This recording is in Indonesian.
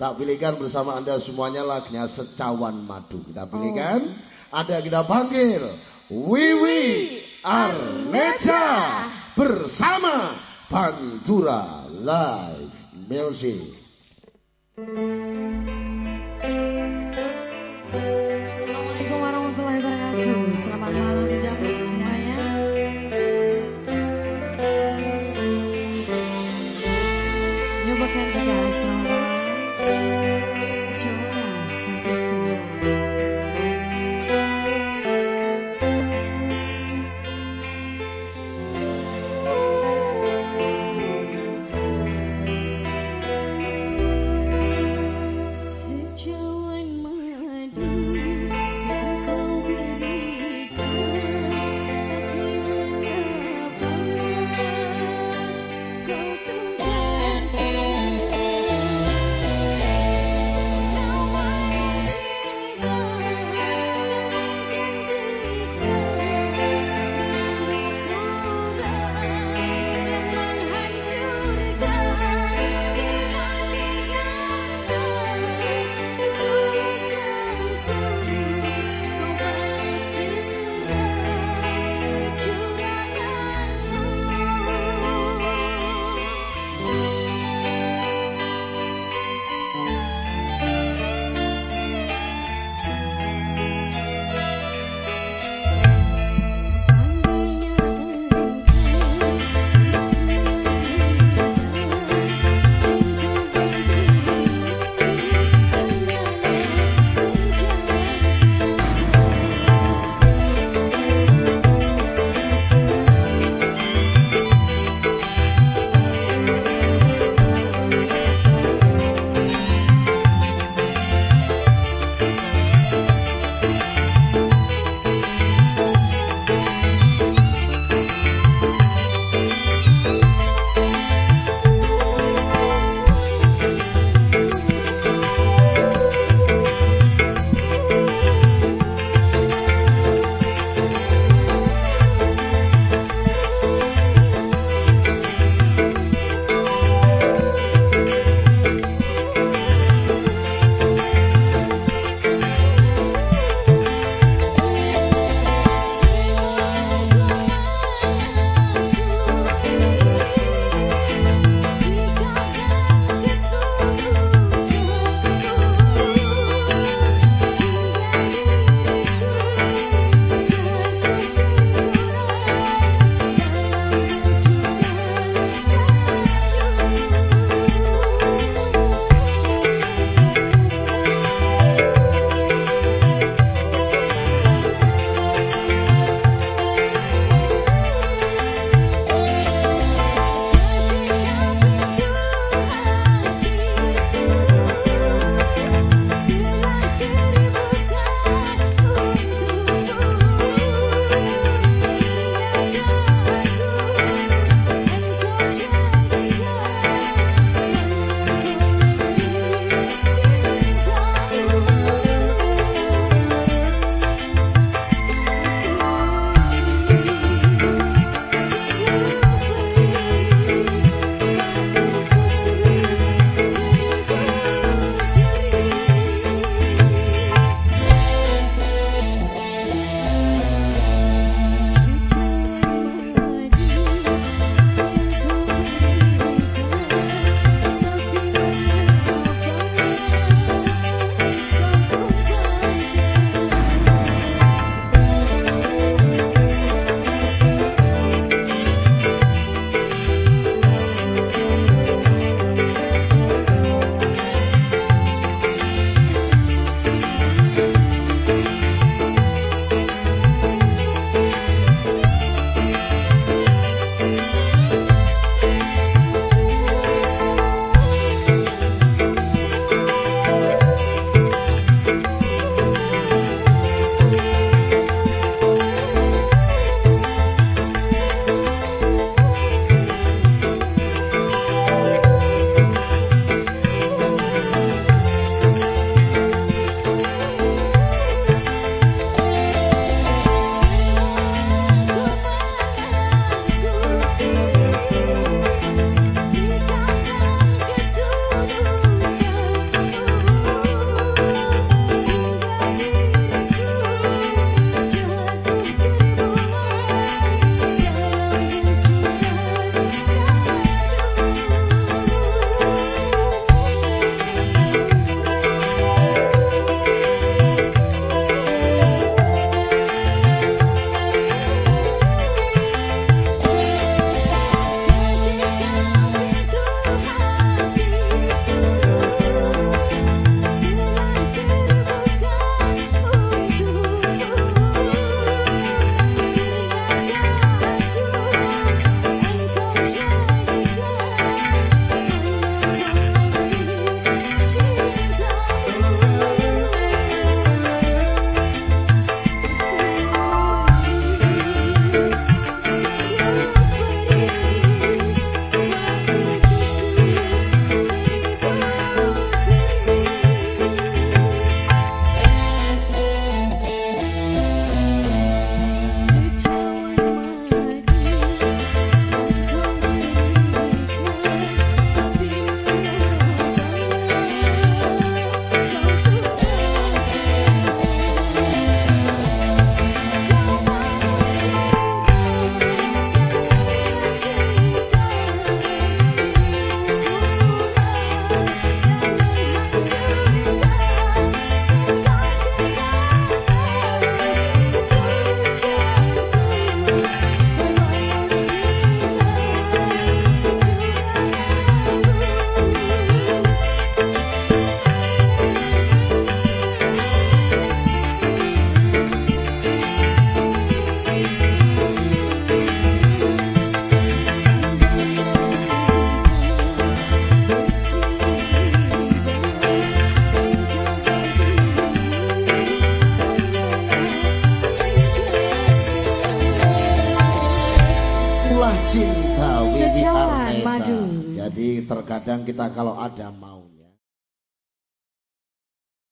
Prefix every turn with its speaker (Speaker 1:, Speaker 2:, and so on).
Speaker 1: Tak pilihkan bersama Anda semuanya lagunya Secawan Madu. Kita pilihkan. Ada kita panggil Wiwi Arneja bersama Pantura Live Music.
Speaker 2: Assalamualaikum warahmatullahi wabarakatuh. Selamat malam Jamus semuanya. Nyobakan juga selamat malam. Música
Speaker 1: Jadi terkadang kita kalau ada mau